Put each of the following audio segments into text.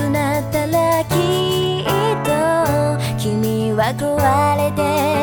くなったらきっと君は壊れて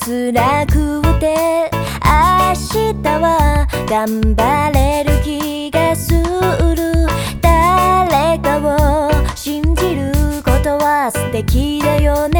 辛くて明日は頑張れる気がする。誰かを信じることは素敵だよね。